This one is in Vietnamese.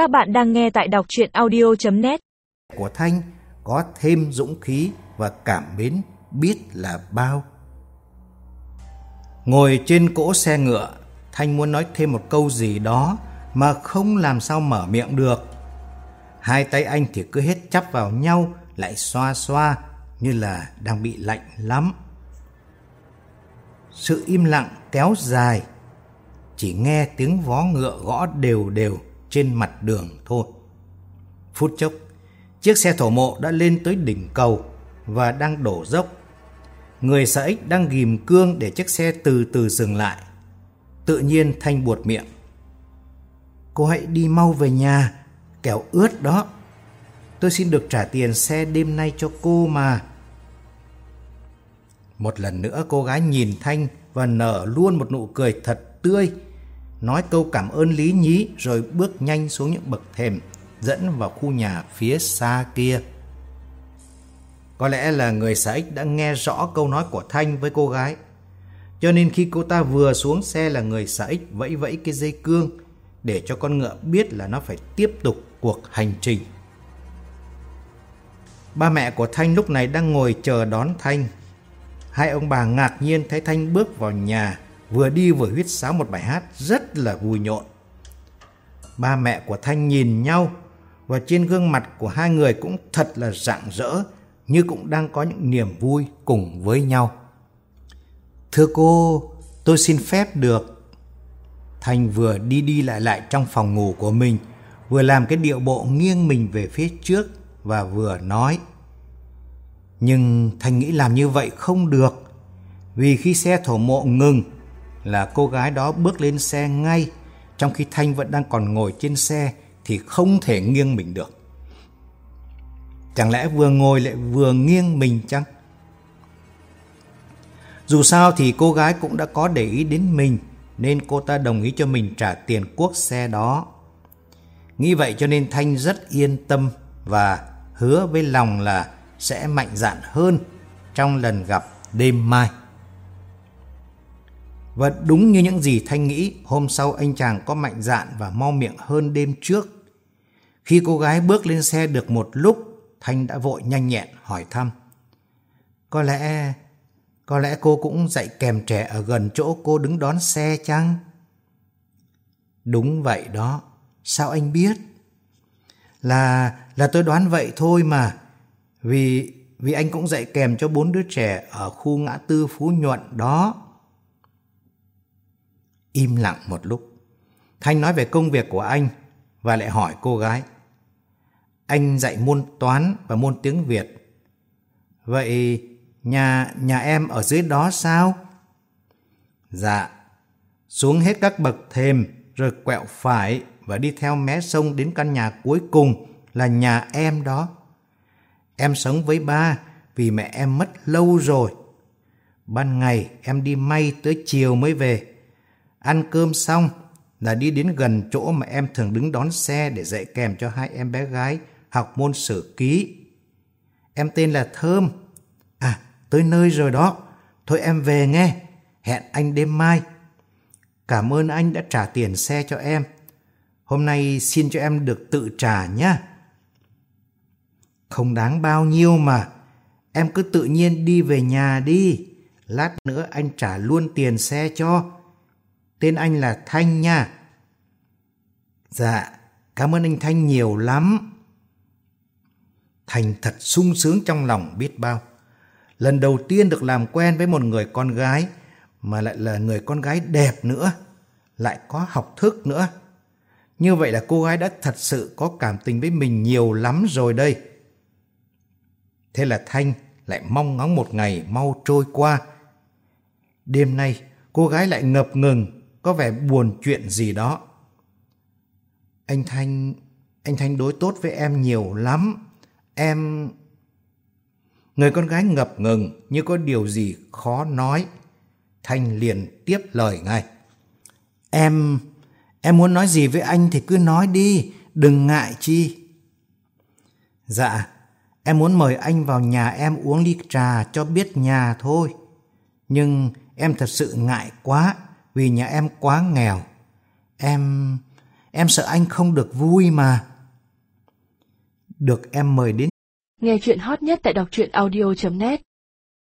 Các bạn đang nghe tại đọc chuyện audio.net của Thanh có thêm dũng khí và cảm mến biết là bao. Ngồi trên cỗ xe ngựa, Thanh muốn nói thêm một câu gì đó mà không làm sao mở miệng được. Hai tay anh thì cứ hết chắp vào nhau lại xoa xoa như là đang bị lạnh lắm. Sự im lặng kéo dài, chỉ nghe tiếng vó ngựa gõ đều đều trên mặt đường thôi. Phút chốc, chiếc xe thổ mộ đã lên tới đỉnh cầu và đang đổ dốc. Người xã ích đang ghim cương để chiếc xe từ từ dừng lại. Tự nhiên Thanh buột miệng. Cô hãy đi mau về nhà, kẻo ướt đó. Tôi xin được trả tiền xe đêm nay cho cô mà. Một lần nữa cô gái nhìn Thanh và nở luôn một nụ cười thật tươi nói câu cảm ơn lý nhí rồi bước nhanh xuống những bậc thềm, dẫn vào khu nhà phía xa kia. Có lẽ là người xã ích đã nghe rõ câu nói của Thanh với cô gái. Cho nên khi cô ta vừa xuống xe là người xã ích vẫy vẫy cái dây cương để cho con ngựa biết là nó phải tiếp tục cuộc hành trình. Ba mẹ của Thanh lúc này đang ngồi chờ đón Thanh. Hai ông bà ngạc nhiên thấy Thanh bước vào nhà vừa đi vừa huýt sáo một bài hát rất là vui nhộn. Ba mẹ của Thanh nhìn nhau và trên gương mặt của hai người cũng thật là rạng rỡ như cũng đang có những niềm vui cùng với nhau. Thưa cô, tôi xin phép được. Thanh vừa đi đi lại lại trong phòng ngủ của mình, vừa làm cái điệu bộ nghiêng mình về phía trước và vừa nói. Nhưng Thanh nghĩ làm như vậy không được, vì khi xe thổ mộ ngừng là cô gái đó bước lên xe ngay, trong khi Thanh vẫn đang còn ngồi trên xe thì không thể nghiêng mình được. Chẳng lẽ vừa ngồi lại vừa nghiêng mình chăng? Dù sao thì cô gái cũng đã có để ý đến mình nên cô ta đồng ý cho mình trả tiền cuốc xe đó. Nghĩ vậy cho nên Thanh rất yên tâm và hứa với lòng là sẽ mạnh dạn hơn trong lần gặp đêm mai. Và đúng như những gì Thanh nghĩ, hôm sau anh chàng có mạnh dạn và mau miệng hơn đêm trước. Khi cô gái bước lên xe được một lúc, Thanh đã vội nhanh nhẹn hỏi thăm. Có lẽ, có lẽ cô cũng dạy kèm trẻ ở gần chỗ cô đứng đón xe chăng? Đúng vậy đó, sao anh biết? Là, là tôi đoán vậy thôi mà, vì, vì anh cũng dạy kèm cho bốn đứa trẻ ở khu ngã tư Phú Nhuận đó. Im lặng một lúc. Thanh nói về công việc của anh và lại hỏi cô gái. Anh dạy môn toán và môn tiếng Việt. Vậy nhà nhà em ở dưới đó sao? Dạ. Xuống hết các bậc thềm rồi quẹo phải và đi theo mé sông đến căn nhà cuối cùng là nhà em đó. Em sống với ba vì mẹ em mất lâu rồi. Ban ngày em đi may tới chiều mới về. Ăn cơm xong là đi đến gần chỗ mà em thường đứng đón xe để dạy kèm cho hai em bé gái học môn sử ký. Em tên là Thơm. À, tới nơi rồi đó. Thôi em về nghe. Hẹn anh đêm mai. Cảm ơn anh đã trả tiền xe cho em. Hôm nay xin cho em được tự trả nhé. Không đáng bao nhiêu mà. Em cứ tự nhiên đi về nhà đi. Lát nữa anh trả luôn tiền xe cho. Tên anh là Thanh nha. Dạ, cảm ơn anh Thanh nhiều lắm. Thành thật sung sướng trong lòng biết bao. Lần đầu tiên được làm quen với một người con gái mà lại là người con gái đẹp nữa, lại có học thức nữa. Như vậy là cô gái đã thật sự có cảm tình với mình nhiều lắm rồi đây. Thế là Thanh lại mong ngóng một ngày mau trôi qua. Đêm nay, cô gái lại ngập ngừng có vẻ buồn chuyện gì đó. Anh Thanh, anh Thanh đối tốt với em nhiều lắm. Em... Người con gái ngập ngừng như có điều gì khó nói. Thanh liền tiếp lời ngay. Em... Em muốn nói gì với anh thì cứ nói đi, đừng ngại chi. Dạ, em muốn mời anh vào nhà em uống ly trà cho biết nhà thôi. Nhưng em thật sự ngại quá vì nhà em quá nghèo. Em... Em sợ anh không được vui mà. Được em mời đến Nghe chuyện hot nhất tại đọc truyện audio.net